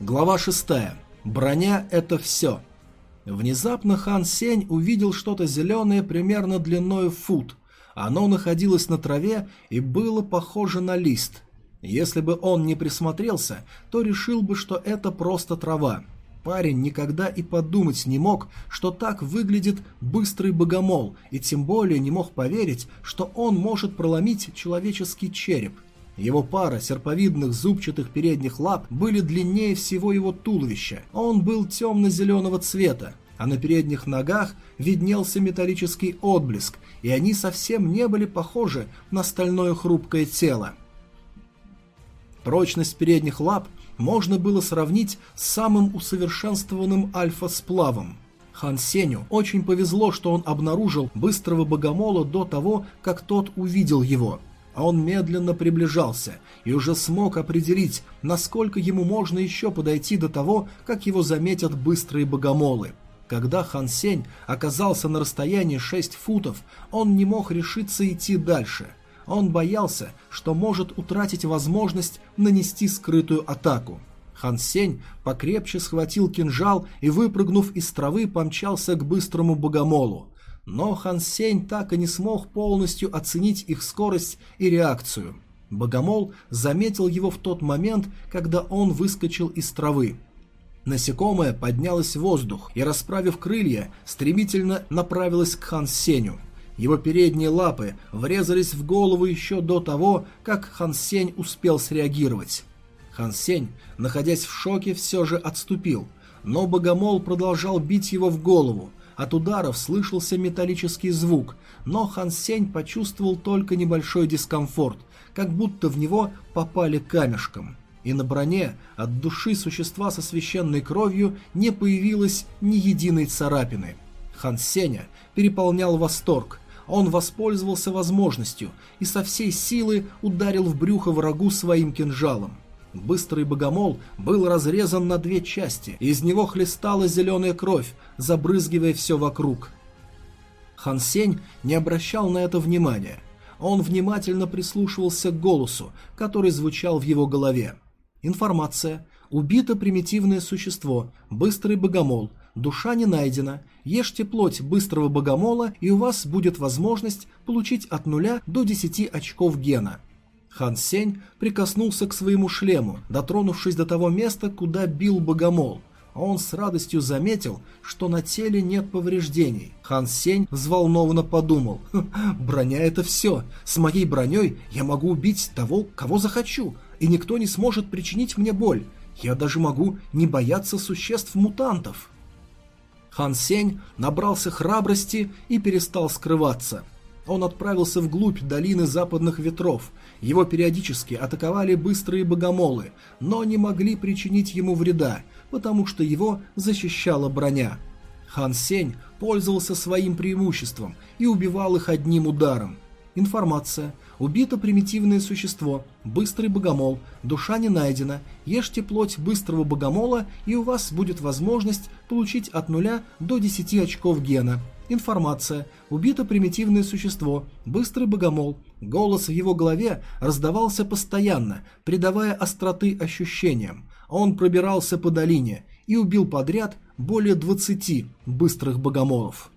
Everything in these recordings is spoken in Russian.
Глава 6. Броня – это все. Внезапно Хан Сень увидел что-то зеленое примерно длиной фут. Оно находилось на траве и было похоже на лист. Если бы он не присмотрелся, то решил бы, что это просто трава. Парень никогда и подумать не мог, что так выглядит быстрый богомол, и тем более не мог поверить, что он может проломить человеческий череп – его пара серповидных зубчатых передних лап были длиннее всего его туловища. Он был темно-зеленого цвета, а на передних ногах виднелся металлический отблеск, и они совсем не были похожи на стальное хрупкое тело. Прочность передних лап можно было сравнить с самым усовершенствованным альфа-сплавом. Хан Сеню очень повезло, что он обнаружил быстрого богомола до того, как тот увидел его – а он медленно приближался и уже смог определить, насколько ему можно еще подойти до того, как его заметят быстрые богомолы. Когда Хан Сень оказался на расстоянии 6 футов, он не мог решиться идти дальше. Он боялся, что может утратить возможность нанести скрытую атаку. Хан Сень покрепче схватил кинжал и, выпрыгнув из травы, помчался к быстрому богомолу. Но Хан Сень так и не смог полностью оценить их скорость и реакцию. Богомол заметил его в тот момент, когда он выскочил из травы. Насекомое поднялось в воздух и, расправив крылья, стремительно направилось к Хан Сеню. Его передние лапы врезались в голову еще до того, как Хан Сень успел среагировать. Хан Сень, находясь в шоке, все же отступил, но Богомол продолжал бить его в голову, от ударов слышался металлический звук, но Хан Сень почувствовал только небольшой дискомфорт, как будто в него попали камешком. И на броне от души существа со священной кровью не появилось ни единой царапины. Хан Сеня переполнял восторг. Он воспользовался возможностью и со всей силы ударил в брюхо врагу своим кинжалом. Быстрый богомол был разрезан на две части, из него хлестала зеленая кровь, забрызгивая все вокруг. Хан Сень не обращал на это внимания. Он внимательно прислушивался к голосу, который звучал в его голове. Информация. Убито примитивное существо, быстрый богомол, душа не найдена, ешьте плоть быстрого богомола, и у вас будет возможность получить от нуля до 10 очков гена – Хан Сень прикоснулся к своему шлему, дотронувшись до того места, куда бил богомол. Он с радостью заметил, что на теле нет повреждений. Хан Сень взволнованно подумал, «Хм, «Броня — это все. С моей броней я могу убить того, кого захочу, и никто не сможет причинить мне боль. Я даже могу не бояться существ-мутантов». Хан Сень набрался храбрости и перестал скрываться. Он отправился вглубь долины западных ветров, его периодически атаковали быстрые богомолы, но не могли причинить ему вреда, потому что его защищала броня. Хан Сень пользовался своим преимуществом и убивал их одним ударом. Информация. Убито примитивное существо, быстрый богомол, душа не найдена, ешьте плоть быстрого богомола и у вас будет возможность получить от 0 до 10 очков гена. Информация. Убито примитивное существо, быстрый богомол. Голос в его голове раздавался постоянно, придавая остроты ощущениям. Он пробирался по долине и убил подряд более 20 быстрых богомолов.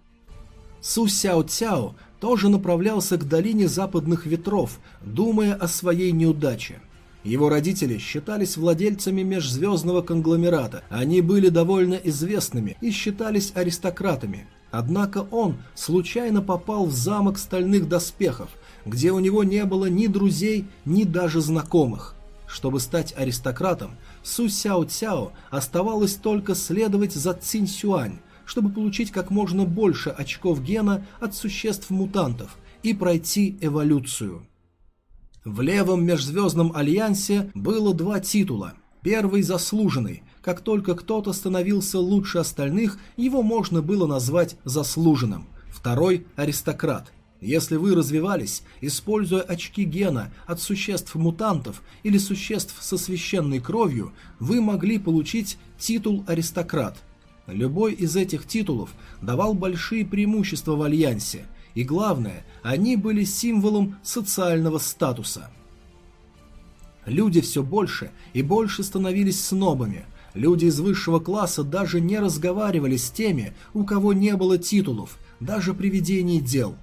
Су Сяо Цяо тоже направлялся к долине западных ветров, думая о своей неудаче. Его родители считались владельцами межзвездного конгломерата, они были довольно известными и считались аристократами – Однако он случайно попал в замок стальных доспехов, где у него не было ни друзей, ни даже знакомых. Чтобы стать аристократом, Су Сяо Цяо оставалось только следовать за Цинь Сюань, чтобы получить как можно больше очков гена от существ-мутантов и пройти эволюцию. В левом межзвездном альянсе было два титула. Первый заслуженный, как только кто-то становился лучше остальных, его можно было назвать заслуженным. Второй – аристократ. Если вы развивались, используя очки гена от существ-мутантов или существ со священной кровью, вы могли получить титул аристократ. Любой из этих титулов давал большие преимущества в Альянсе, и главное, они были символом социального статуса. Люди все больше и больше становились снобами – Люди из высшего класса даже не разговаривали с теми, у кого не было титулов, даже при ведении дел.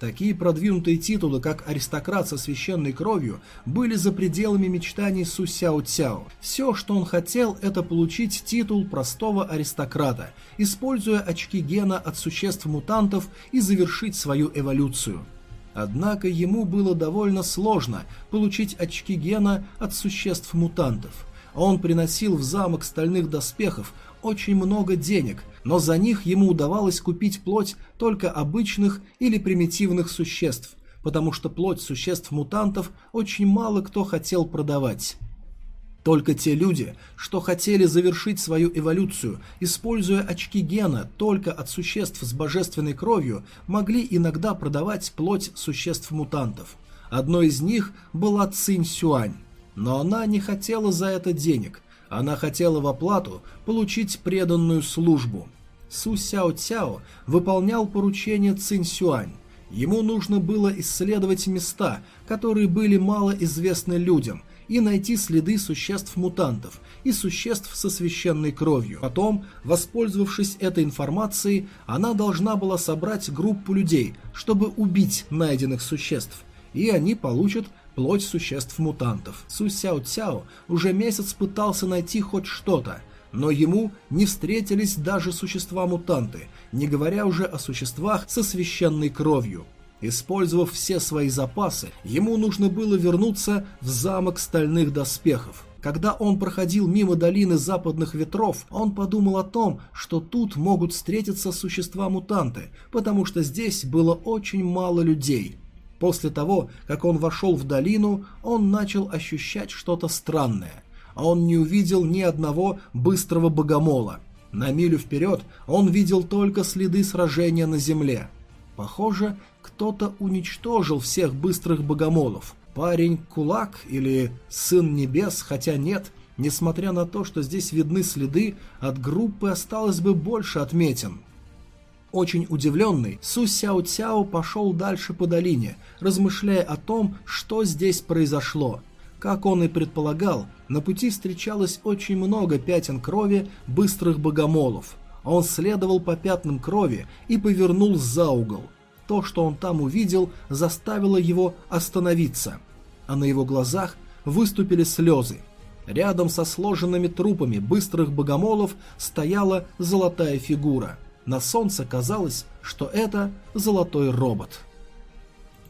Такие продвинутые титулы, как аристократ со священной кровью, были за пределами мечтаний Су Сяо Цяо. Все, что он хотел, это получить титул простого аристократа, используя очки гена от существ-мутантов и завершить свою эволюцию. Однако ему было довольно сложно получить очки гена от существ-мутантов. Он приносил в замок стальных доспехов очень много денег, но за них ему удавалось купить плоть только обычных или примитивных существ, потому что плоть существ-мутантов очень мало кто хотел продавать. Только те люди, что хотели завершить свою эволюцию, используя очки гена только от существ с божественной кровью, могли иногда продавать плоть существ-мутантов. Одной из них была Цинь Сюань. Но она не хотела за это денег. Она хотела в оплату получить преданную службу. Су Сяо Цяо выполнял поручение Цинь Сюань. Ему нужно было исследовать места, которые были мало известны людям, и найти следы существ-мутантов и существ со священной кровью. Потом, воспользовавшись этой информацией, она должна была собрать группу людей, чтобы убить найденных существ, и они получат плоть существ-мутантов. Су Сяо Цяо уже месяц пытался найти хоть что-то, но ему не встретились даже существа-мутанты, не говоря уже о существах со священной кровью. Использовав все свои запасы, ему нужно было вернуться в замок стальных доспехов. Когда он проходил мимо долины западных ветров, он подумал о том, что тут могут встретиться существа-мутанты, потому что здесь было очень мало людей. После того, как он вошел в долину, он начал ощущать что-то странное. Он не увидел ни одного быстрого богомола. На милю вперед он видел только следы сражения на земле. Похоже, кто-то уничтожил всех быстрых богомолов. Парень Кулак или Сын Небес, хотя нет, несмотря на то, что здесь видны следы, от группы осталось бы больше отметин. Очень удивленный, Су Сяо Цяо пошел дальше по долине, размышляя о том, что здесь произошло. Как он и предполагал, на пути встречалось очень много пятен крови быстрых богомолов. Он следовал по пятнам крови и повернул за угол. То, что он там увидел, заставило его остановиться. А на его глазах выступили слезы. Рядом со сложенными трупами быстрых богомолов стояла золотая фигура. На солнце казалось, что это золотой робот.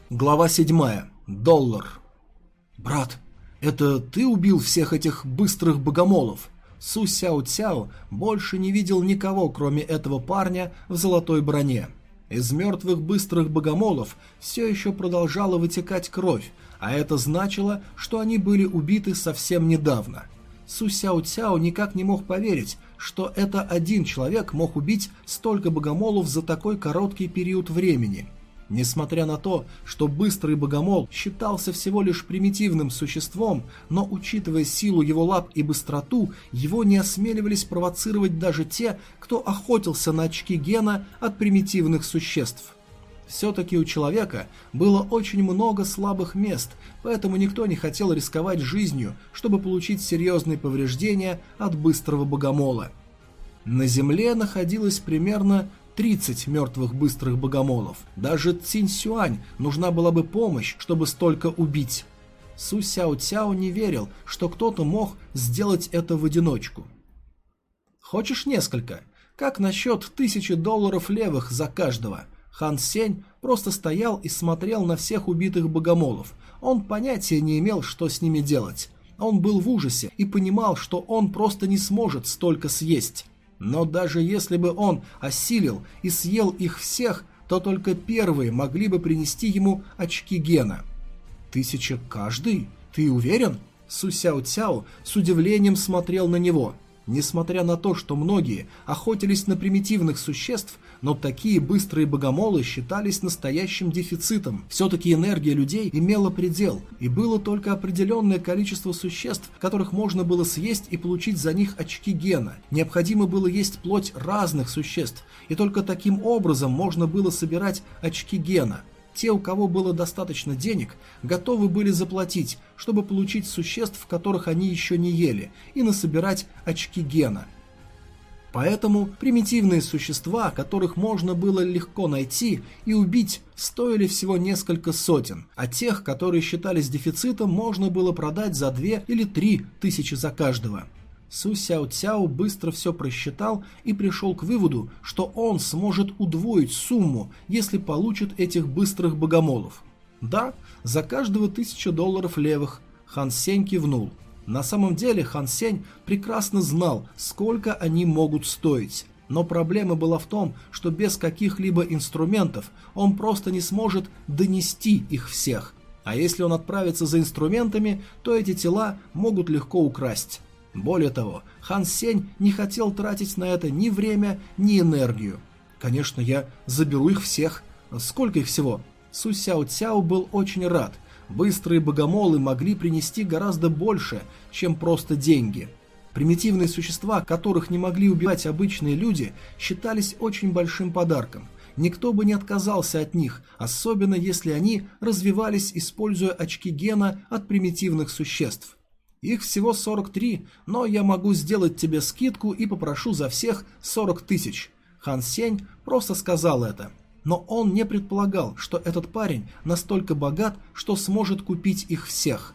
Глава 7. Доллар. «Брат, это ты убил всех этих быстрых богомолов?» Су Сяо Цяо больше не видел никого, кроме этого парня в золотой броне. Из мертвых быстрых богомолов все еще продолжала вытекать кровь, а это значило, что они были убиты совсем недавно. Су Сяо Цяо никак не мог поверить, что это один человек мог убить столько богомолов за такой короткий период времени – Несмотря на то, что быстрый богомол считался всего лишь примитивным существом, но учитывая силу его лап и быстроту, его не осмеливались провоцировать даже те, кто охотился на очки гена от примитивных существ. Все-таки у человека было очень много слабых мест, поэтому никто не хотел рисковать жизнью, чтобы получить серьезные повреждения от быстрого богомола. На земле находилось примерно 30 мертвых быстрых богомолов. Даже Цинь Сюань нужна была бы помощь, чтобы столько убить. Су Сяо Цяо не верил, что кто-то мог сделать это в одиночку. «Хочешь несколько? Как насчет тысячи долларов левых за каждого?» Хан Сень просто стоял и смотрел на всех убитых богомолов. Он понятия не имел, что с ними делать. Он был в ужасе и понимал, что он просто не сможет столько съесть. Но даже если бы он осилил и съел их всех, то только первые могли бы принести ему очки гена. «Тысяча каждый? Ты уверен?» Су Сяо Цяо с удивлением смотрел на него – Несмотря на то, что многие охотились на примитивных существ, но такие быстрые богомолы считались настоящим дефицитом. Все-таки энергия людей имела предел, и было только определенное количество существ, которых можно было съесть и получить за них очки гена. Необходимо было есть плоть разных существ, и только таким образом можно было собирать очки гена. Те, у кого было достаточно денег, готовы были заплатить, чтобы получить существ, которых они еще не ели, и насобирать очки гена. Поэтому примитивные существа, которых можно было легко найти и убить, стоили всего несколько сотен, а тех, которые считались дефицитом, можно было продать за две или три тысячи за каждого. Су Сяо Цяо быстро все просчитал и пришел к выводу, что он сможет удвоить сумму, если получит этих быстрых богомолов. Да, за каждого тысяча долларов левых. Хан Сень кивнул. На самом деле Хан Сень прекрасно знал, сколько они могут стоить. Но проблема была в том, что без каких-либо инструментов он просто не сможет донести их всех. А если он отправится за инструментами, то эти тела могут легко украсть. Более того, Хан Сень не хотел тратить на это ни время, ни энергию. Конечно, я заберу их всех. Сколько их всего? Су Сяо Цяо был очень рад. Быстрые богомолы могли принести гораздо больше, чем просто деньги. Примитивные существа, которых не могли убивать обычные люди, считались очень большим подарком. Никто бы не отказался от них, особенно если они развивались, используя очки гена от примитивных существ. Их всего 43, но я могу сделать тебе скидку и попрошу за всех 40 тысяч. Хан Сень просто сказал это. Но он не предполагал, что этот парень настолько богат, что сможет купить их всех.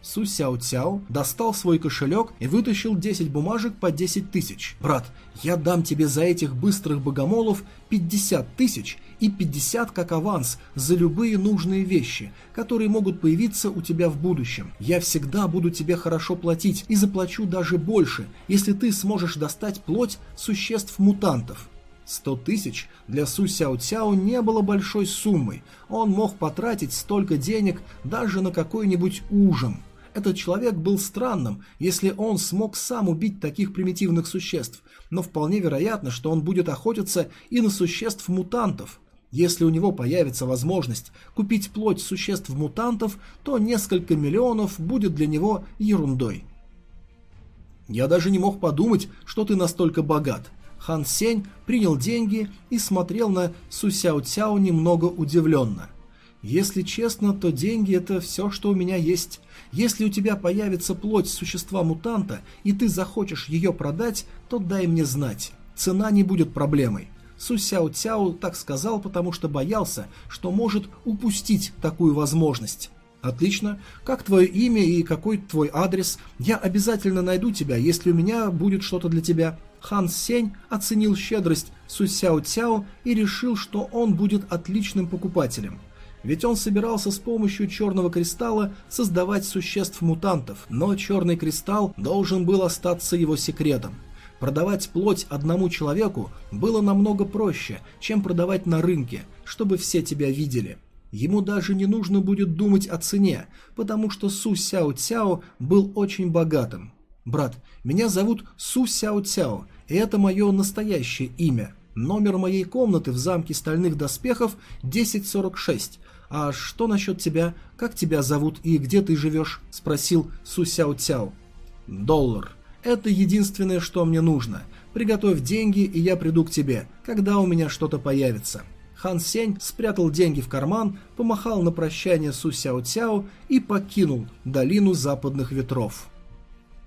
Су Сяо Цяо достал свой кошелек и вытащил 10 бумажек по 10 тысяч. «Брат, я дам тебе за этих быстрых богомолов 50 тысяч и 50 как аванс за любые нужные вещи, которые могут появиться у тебя в будущем. Я всегда буду тебе хорошо платить и заплачу даже больше, если ты сможешь достать плоть существ-мутантов». 100 тысяч для Су Сяо Цяо не было большой суммой. Он мог потратить столько денег даже на какой-нибудь ужин – этот человек был странным, если он смог сам убить таких примитивных существ, но вполне вероятно, что он будет охотиться и на существ-мутантов. Если у него появится возможность купить плоть существ-мутантов, то несколько миллионов будет для него ерундой. Я даже не мог подумать, что ты настолько богат. Хан Сень принял деньги и смотрел на Сусяо Цяо немного удивленно. Если честно, то деньги это все, что у меня есть. Если у тебя появится плоть существа-мутанта, и ты захочешь ее продать, то дай мне знать. Цена не будет проблемой. Су Сяо Цяо так сказал, потому что боялся, что может упустить такую возможность. Отлично. Как твое имя и какой твой адрес? Я обязательно найду тебя, если у меня будет что-то для тебя. Хан Сень оценил щедрость Су Сяо Цяо и решил, что он будет отличным покупателем. Ведь он собирался с помощью черного кристалла создавать существ-мутантов, но черный кристалл должен был остаться его секретом. Продавать плоть одному человеку было намного проще, чем продавать на рынке, чтобы все тебя видели. Ему даже не нужно будет думать о цене, потому что Су Сяо Цяо был очень богатым. «Брат, меня зовут Су Сяо Цяо, и это мое настоящее имя. Номер моей комнаты в замке стальных доспехов 1046. А что насчет тебя? Как тебя зовут и где ты живешь? Спросил Су Сяо Цяо. Доллар. Это единственное, что мне нужно. Приготовь деньги, и я приду к тебе, когда у меня что-то появится. Хан Сень спрятал деньги в карман, помахал на прощание Су Сяо Цяо и покинул долину западных ветров.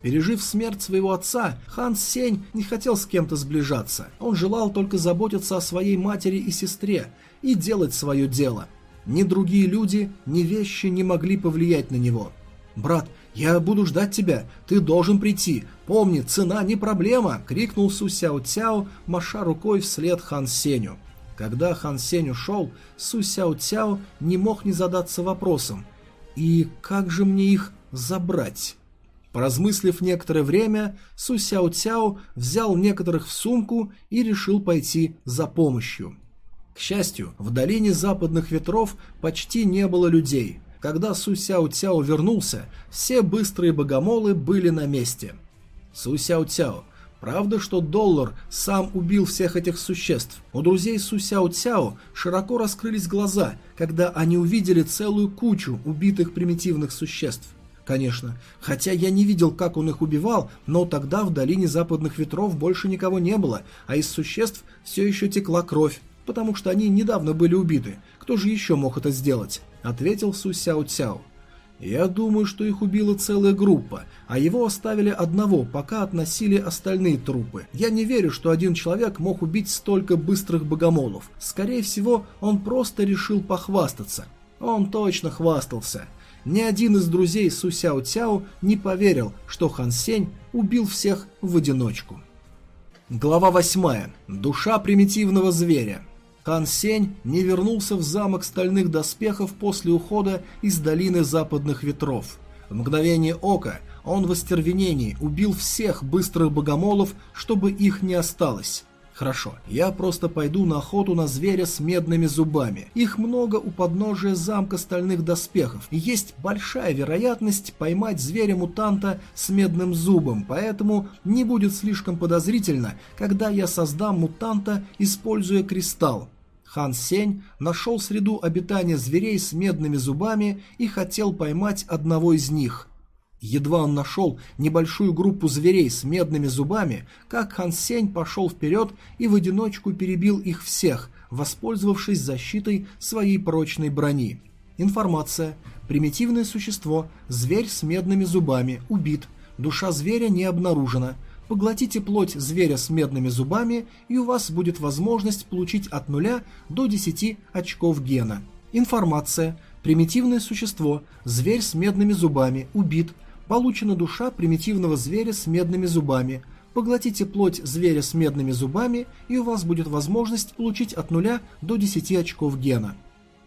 Пережив смерть своего отца, Хан Сень не хотел с кем-то сближаться. Он желал только заботиться о своей матери и сестре и делать свое дело. Ни другие люди, ни вещи не могли повлиять на него. «Брат, я буду ждать тебя, ты должен прийти. Помни, цена не проблема!» — крикнул Су Сяо Цяо, маша рукой вслед Хан Сеню. Когда Хан Сень ушел, Су Сяо Цяо не мог не задаться вопросом. «И как же мне их забрать?» Поразмыслив некоторое время, Су Сяо Цяо взял некоторых в сумку и решил пойти за помощью. К счастью, в долине западных ветров почти не было людей. Когда Су Сяо Цяо вернулся, все быстрые богомолы были на месте. Су Сяо Цяо, правда, что доллар сам убил всех этих существ? У друзей Су Сяо Цяо широко раскрылись глаза, когда они увидели целую кучу убитых примитивных существ. Конечно. Хотя я не видел, как он их убивал, но тогда в долине западных ветров больше никого не было, а из существ все еще текла кровь. потому что они недавно были убиты. Кто же еще мог это сделать?» – ответил Су Сяо Цяо. «Я думаю, что их убила целая группа, а его оставили одного, пока относили остальные трупы. Я не верю, что один человек мог убить столько быстрых богомолов. Скорее всего, он просто решил похвастаться. Он точно хвастался. Ни один из друзей Су Сяо Цяо не поверил, что Хан Сень убил всех в одиночку». Глава 8. Душа примитивного зверя. Хан Сень не вернулся в замок стальных доспехов после ухода из долины западных ветров. В мгновение ока он в остервенении убил всех быстрых богомолов, чтобы их не осталось. Хорошо, я просто пойду на охоту на зверя с медными зубами. Их много у подножия замка стальных доспехов, есть большая вероятность поймать зверя-мутанта с медным зубом, поэтому не будет слишком подозрительно, когда я создам мутанта, используя кристалл. Хан Сень нашел среду обитания зверей с медными зубами и хотел поймать одного из них. Едва он нашел небольшую группу зверей с медными зубами, как Хан Сень пошел вперед и в одиночку перебил их всех, воспользовавшись защитой своей прочной брони. Информация. Примитивное существо, зверь с медными зубами, убит. Душа зверя не обнаружена. Поглотите плоть зверя с медными зубами, и у вас будет возможность получить от 0 до 10 очков гена. Информация. Примитивное существо, зверь с медными зубами, убит. Получена душа примитивного зверя с медными зубами. Поглотите плоть зверя с медными зубами, и у вас будет возможность получить от 0 до 10 очков гена.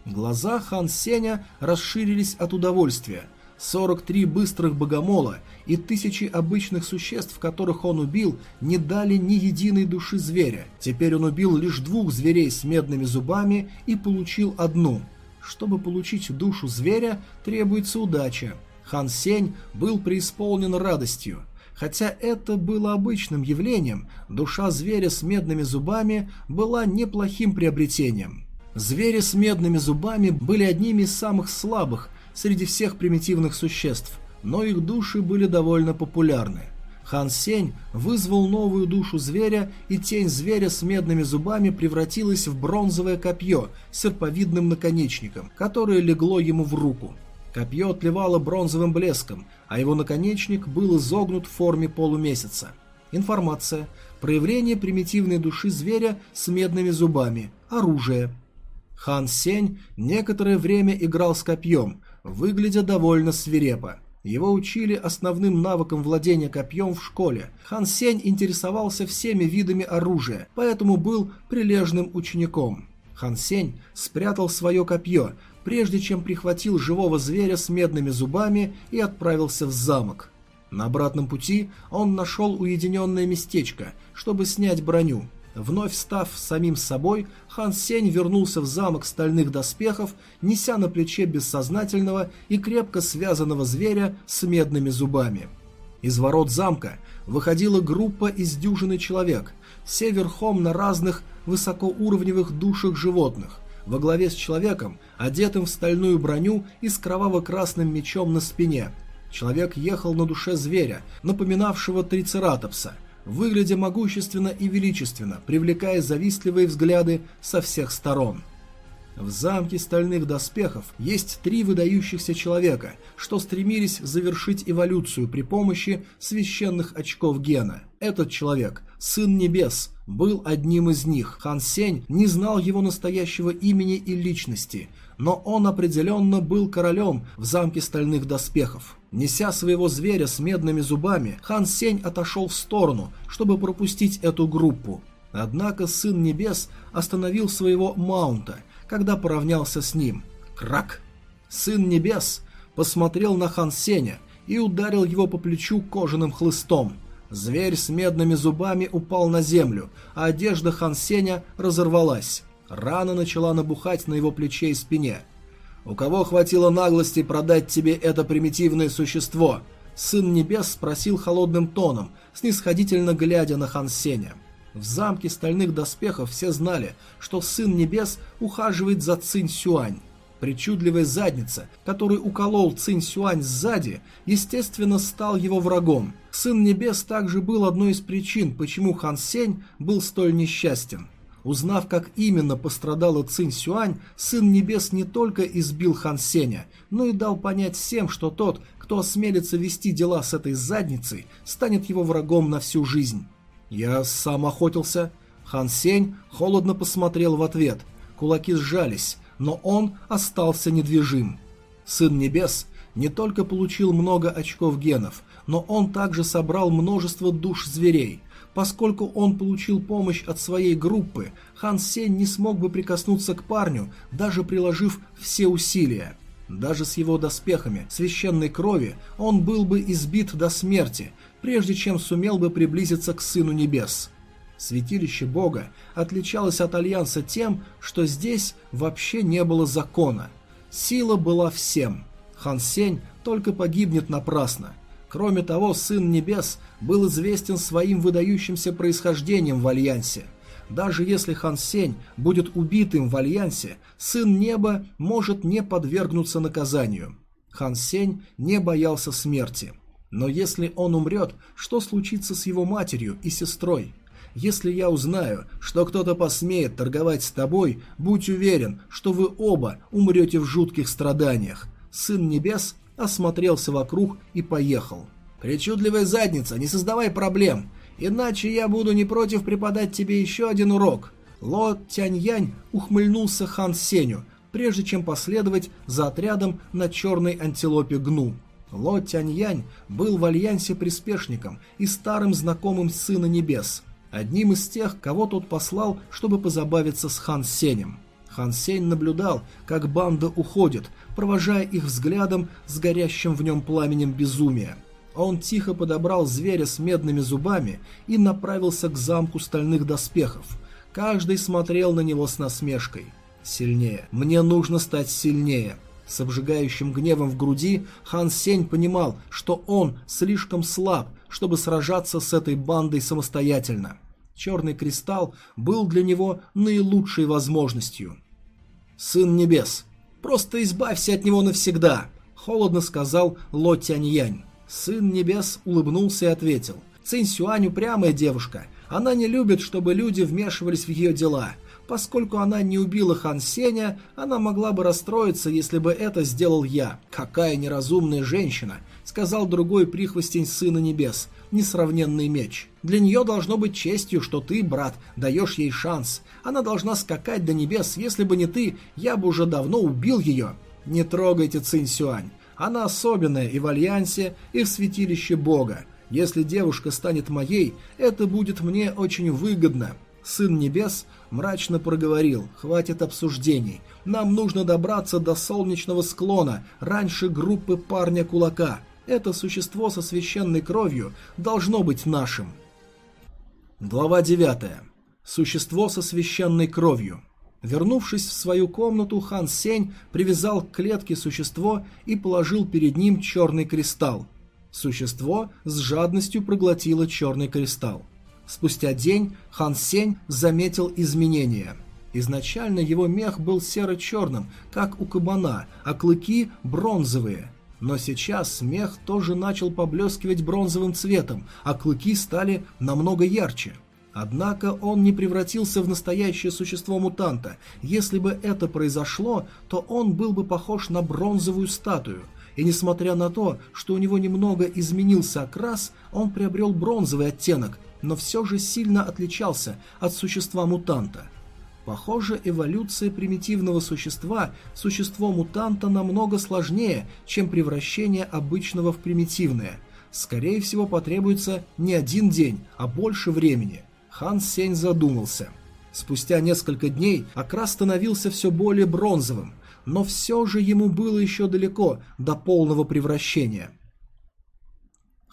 Глаза Хан Сеня расширились от удовольствия. 43 быстрых богомола и тысячи обычных существ, которых он убил, не дали ни единой души зверя. Теперь он убил лишь двух зверей с медными зубами и получил одну. Чтобы получить душу зверя, требуется удача. Хан Сень был преисполнен радостью. Хотя это было обычным явлением, душа зверя с медными зубами была неплохим приобретением. Звери с медными зубами были одними из самых слабых среди всех примитивных существ, но их души были довольно популярны. Хан Сень вызвал новую душу зверя, и тень зверя с медными зубами превратилась в бронзовое копье с серповидным наконечником, которое легло ему в руку. Копье отливало бронзовым блеском, а его наконечник был изогнут в форме полумесяца. Информация. Проявление примитивной души зверя с медными зубами. Оружие. Хан Сень некоторое время играл с копьем, выглядя довольно свирепо. Его учили основным навыкам владения копьем в школе. Хан Сень интересовался всеми видами оружия, поэтому был прилежным учеником. Хан Сень спрятал свое копье, прежде чем прихватил живого зверя с медными зубами и отправился в замок. На обратном пути он нашел уединенное местечко, чтобы снять броню. Вновь став самим собой, Хан Сень вернулся в замок стальных доспехов, неся на плече бессознательного и крепко связанного зверя с медными зубами. Из ворот замка выходила группа из дюжины человек, все верхом на разных высокоуровневых душах животных во главе с человеком, одетым в стальную броню и с кроваво-красным мечом на спине. Человек ехал на душе зверя, напоминавшего трицератопса, выглядя могущественно и величественно, привлекая завистливые взгляды со всех сторон. В замке стальных доспехов есть три выдающихся человека, что стремились завершить эволюцию при помощи священных очков гена. Этот человек, сын небес, был одним из них. Хан Сень не знал его настоящего имени и личности, но он определенно был королем в замке стальных доспехов. Неся своего зверя с медными зубами, Хан Сень отошел в сторону, чтобы пропустить эту группу. Однако Сын Небес остановил своего маунта – когда поравнялся с ним. Крак! Сын Небес посмотрел на Хан Сеня и ударил его по плечу кожаным хлыстом. Зверь с медными зубами упал на землю, а одежда Хан Сеня разорвалась. Рана начала набухать на его плече и спине. «У кого хватило наглости продать тебе это примитивное существо?» Сын Небес спросил холодным тоном, снисходительно глядя на Хан Сеня. В замке стальных доспехов все знали, что Сын Небес ухаживает за Цинь Сюань. Причудливая задница, который уколол Цинь Сюань сзади, естественно, стал его врагом. Сын Небес также был одной из причин, почему Хан Сень был столь несчастен. Узнав, как именно пострадала Цинь Сюань, Сын Небес не только избил Хан Сеня, но и дал понять всем, что тот, кто осмелится вести дела с этой задницей, станет его врагом на всю жизнь. «Я сам охотился». Хан Сень холодно посмотрел в ответ. Кулаки сжались, но он остался недвижим. Сын Небес не только получил много очков генов, но он также собрал множество душ зверей. Поскольку он получил помощь от своей группы, Хан Сень не смог бы прикоснуться к парню, даже приложив все усилия. Даже с его доспехами священной крови он был бы избит до смерти, прежде чем сумел бы приблизиться к Сыну Небес. Святилище Бога отличалось от Альянса тем, что здесь вообще не было закона. Сила была всем. Хан Сень только погибнет напрасно – Кроме того, Сын Небес был известен своим выдающимся происхождением в Альянсе. Даже если Хан Сень будет убитым в Альянсе, Сын Неба может не подвергнуться наказанию. Хан Сень не боялся смерти. Но если он умрет, что случится с его матерью и сестрой? Если я узнаю, что кто-то посмеет торговать с тобой, будь уверен, что вы оба умрете в жутких страданиях. Сын Небес осмотрелся вокруг и поехал. «Причудливая задница, не создавай проблем, иначе я буду не против преподать тебе еще один урок». Ло Тяньянь ухмыльнулся Хан Сеню, прежде чем последовать за отрядом на черной антилопе Гну. Ло Тяньянь был в альянсе приспешником и старым знакомым Сына Небес, одним из тех, кого тот послал, чтобы позабавиться с Хан Сенем. Хан Сень наблюдал, как банда уходит, провожая их взглядом с горящим в нем пламенем безумия. Он тихо подобрал зверя с медными зубами и направился к замку стальных доспехов. Каждый смотрел на него с насмешкой. «Сильнее. Мне нужно стать сильнее». С обжигающим гневом в груди Хан Сень понимал, что он слишком слаб, чтобы сражаться с этой бандой самостоятельно. Черный кристалл был для него наилучшей возможностью. «Сын небес, Просто избавься от него навсегда», — холодно сказал Ло Тяньянь. Сын Небес улыбнулся и ответил. «Цинь Сюань упрямая девушка. Она не любит, чтобы люди вмешивались в ее дела. Поскольку она не убила Хан Сеня, она могла бы расстроиться, если бы это сделал я. Какая неразумная женщина!» — сказал другой прихвостень Сына Небес, несравненный меч. «Для нее должно быть честью, что ты, брат, даешь ей шанс. Она должна скакать до небес. Если бы не ты, я бы уже давно убил ее. Не трогайте Цинь Сюань. Она особенная и в Альянсе, и в Святилище Бога. Если девушка станет моей, это будет мне очень выгодно. Сын Небес мрачно проговорил, хватит обсуждений. Нам нужно добраться до солнечного склона, раньше группы парня-кулака. Это существо со священной кровью должно быть нашим. Глава девятая. Существо со священной кровью. Вернувшись в свою комнату, Хан Сень привязал к клетке существо и положил перед ним черный кристалл. Существо с жадностью проглотило черный кристалл. Спустя день Хан Сень заметил изменения. Изначально его мех был серо-черным, как у кабана, а клыки бронзовые. Но сейчас мех тоже начал поблескивать бронзовым цветом, а клыки стали намного ярче – Однако он не превратился в настоящее существо мутанта. Если бы это произошло, то он был бы похож на бронзовую статую. И несмотря на то, что у него немного изменился окрас, он приобрел бронзовый оттенок, но все же сильно отличался от существа мутанта. Похоже, эволюция примитивного существа в существо мутанта намного сложнее, чем превращение обычного в примитивное. Скорее всего, потребуется не один день, а больше времени – Хан Сень задумался. Спустя несколько дней окрас становился все более бронзовым, но все же ему было еще далеко до полного превращения.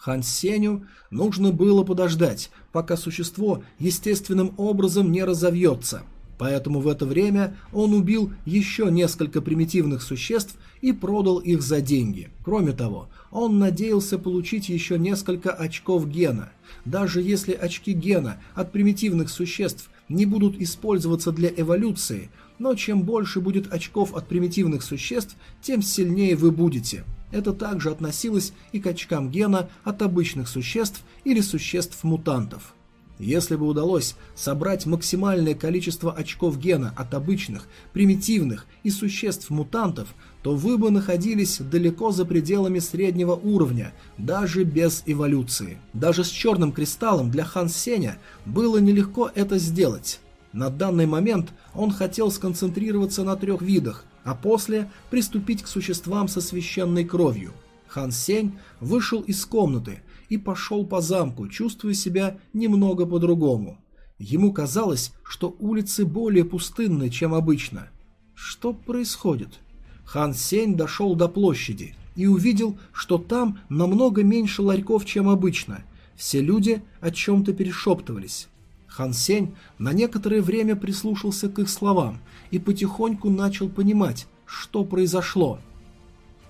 Хан Сеню нужно было подождать, пока существо естественным образом не разовьется. Поэтому в это время он убил еще несколько примитивных существ и продал их за деньги. Кроме того, он надеялся получить еще несколько очков гена. Даже если очки гена от примитивных существ не будут использоваться для эволюции, но чем больше будет очков от примитивных существ, тем сильнее вы будете. Это также относилось и к очкам гена от обычных существ или существ-мутантов. Если бы удалось собрать максимальное количество очков гена от обычных, примитивных и существ-мутантов, то вы бы находились далеко за пределами среднего уровня, даже без эволюции. Даже с черным кристаллом для Хан Сеня было нелегко это сделать. На данный момент он хотел сконцентрироваться на трех видах, а после приступить к существам со священной кровью. Хан Сень вышел из комнаты и пошел по замку, чувствуя себя немного по-другому. Ему казалось, что улицы более пустынны, чем обычно. Что происходит? Хан Сень дошел до площади и увидел, что там намного меньше ларьков, чем обычно. Все люди о чем-то перешептывались. Хан Сень на некоторое время прислушался к их словам и потихоньку начал понимать, что произошло.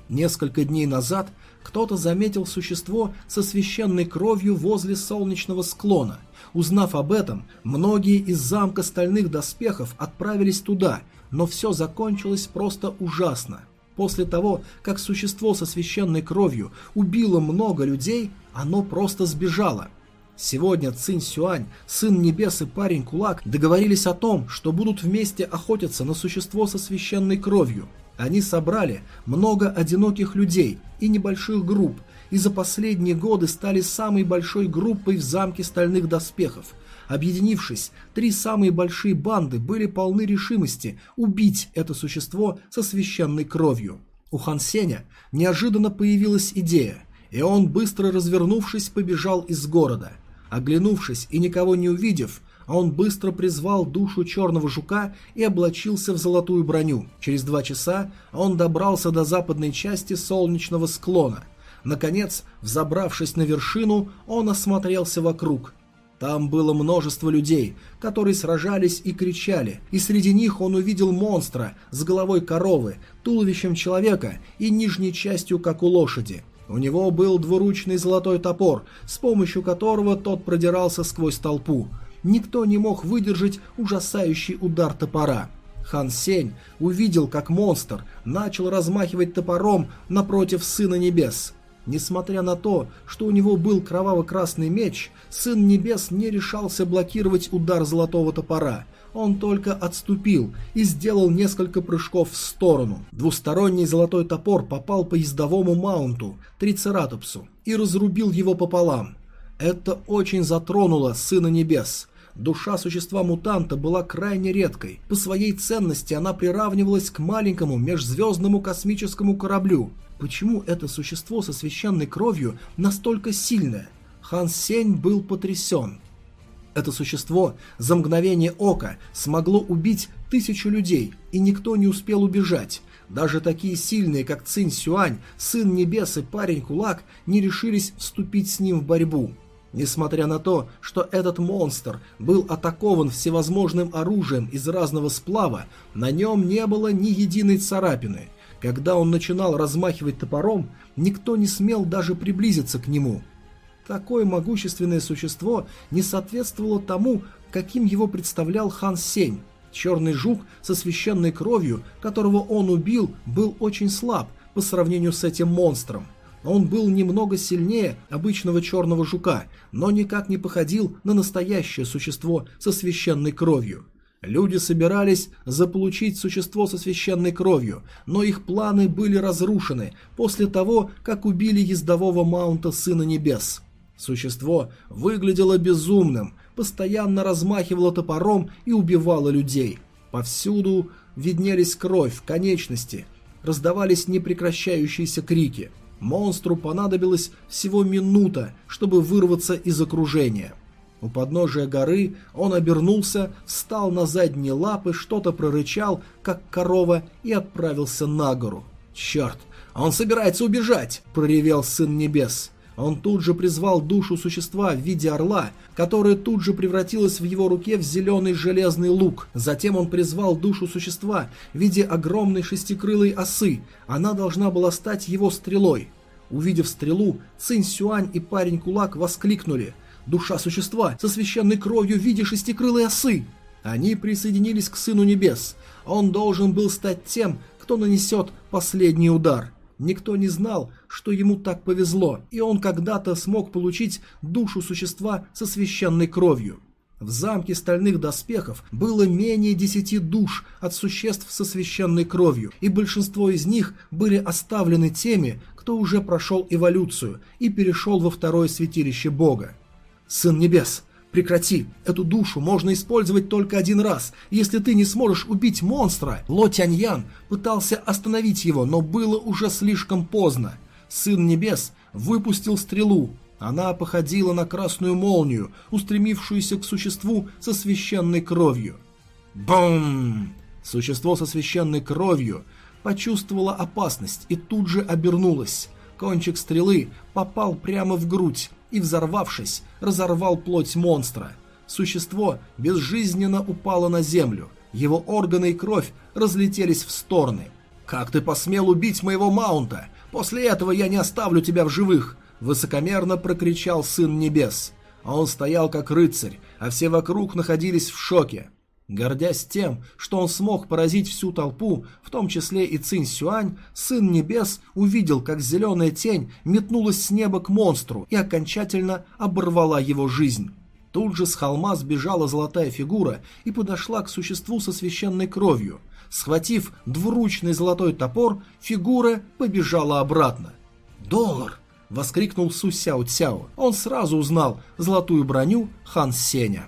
Несколько дней назад кто-то заметил существо со священной кровью возле солнечного склона. Узнав об этом, многие из замка стальных доспехов отправились туда, но все закончилось просто ужасно. После того, как существо со священной кровью убило много людей, оно просто сбежало. Сегодня Цинь Сюань, сын небес и парень Кулак договорились о том, что будут вместе охотиться на существо со священной кровью – они собрали много одиноких людей и небольших групп, и за последние годы стали самой большой группой в замке стальных доспехов. Объединившись, три самые большие банды были полны решимости убить это существо со священной кровью. У Хан Сеня неожиданно появилась идея, и он, быстро развернувшись, побежал из города. Оглянувшись и никого не увидев, а он быстро призвал душу черного жука и облачился в золотую броню. Через два часа он добрался до западной части солнечного склона. Наконец, взобравшись на вершину, он осмотрелся вокруг. Там было множество людей, которые сражались и кричали, и среди них он увидел монстра с головой коровы, туловищем человека и нижней частью, как у лошади. У него был двуручный золотой топор, с помощью которого тот продирался сквозь толпу – никто не мог выдержать ужасающий удар топора. Хан Сень увидел, как монстр начал размахивать топором напротив Сына Небес. Несмотря на то, что у него был кроваво-красный меч, Сын Небес не решался блокировать удар золотого топора. Он только отступил и сделал несколько прыжков в сторону. Двусторонний золотой топор попал по ездовому маунту, Трицератопсу, и разрубил его пополам. Это очень затронуло Сына Небес. Душа существа-мутанта была крайне редкой. По своей ценности она приравнивалась к маленькому межзвездному космическому кораблю. Почему это существо со священной кровью настолько сильное? Хан Сень был потрясен. Это существо за мгновение ока смогло убить тысячу людей, и никто не успел убежать. Даже такие сильные, как Цинь Сюань, Сын Небес и Парень Кулак, не решились вступить с ним в борьбу. Несмотря на то, что этот монстр был атакован всевозможным оружием из разного сплава, на нем не было ни единой царапины. Когда он начинал размахивать топором, никто не смел даже приблизиться к нему. Такое могущественное существо не соответствовало тому, каким его представлял Хан Сень. Черный жук со священной кровью, которого он убил, был очень слаб по сравнению с этим монстром. Он был немного сильнее обычного черного жука, но никак не походил на настоящее существо со священной кровью. Люди собирались заполучить существо со священной кровью, но их планы были разрушены после того, как убили ездового маунта Сына Небес. Существо выглядело безумным, постоянно размахивало топором и убивало людей. Повсюду виднелись кровь, конечности, раздавались непрекращающиеся крики – Монстру понадобилась всего минута, чтобы вырваться из окружения. У подножия горы он обернулся, встал на задние лапы, что-то прорычал, как корова, и отправился на гору. «Черт, он собирается убежать!» – проревел Сын Небес. Он тут же призвал душу существа в виде орла, которая тут же превратилась в его руке в зеленый железный лук. Затем он призвал душу существа в виде огромной шестикрылой осы. Она должна была стать его стрелой. Увидев стрелу, Цинь Сюань и парень Кулак воскликнули «Душа существа со священной кровью в виде шестикрылой осы!» Они присоединились к Сыну Небес. Он должен был стать тем, кто нанесет последний удар. Никто не знал, что ему так повезло, и он когда-то смог получить душу существа со священной кровью. В замке стальных доспехов было менее десяти душ от существ со священной кровью, и большинство из них были оставлены теми, кто уже прошел эволюцию и перешел во второе святилище Бога. «Сын Небес, прекрати! Эту душу можно использовать только один раз. Если ты не сможешь убить монстра...» Ло Тяньян пытался остановить его, но было уже слишком поздно. Сын Небес выпустил стрелу, она походила на красную молнию, устремившуюся к существу со священной кровью. Бум! Существо со священной кровью почувствовало опасность и тут же обернулось. Кончик стрелы попал прямо в грудь и, взорвавшись, разорвал плоть монстра. Существо безжизненно упало на землю. Его органы и кровь разлетелись в стороны. «Как ты посмел убить моего маунта? После этого я не оставлю тебя в живых!» высокомерно прокричал Сын Небес. А он стоял как рыцарь, а все вокруг находились в шоке. Гордясь тем, что он смог поразить всю толпу, в том числе и Цинь Сюань, Сын Небес увидел, как зеленая тень метнулась с неба к монстру и окончательно оборвала его жизнь. Тут же с холма сбежала золотая фигура и подошла к существу со священной кровью. Схватив двуручный золотой топор, фигура побежала обратно. «Доллар! воскликнул Су Сяо Цяо. Он сразу узнал золотую броню Хан Сеня.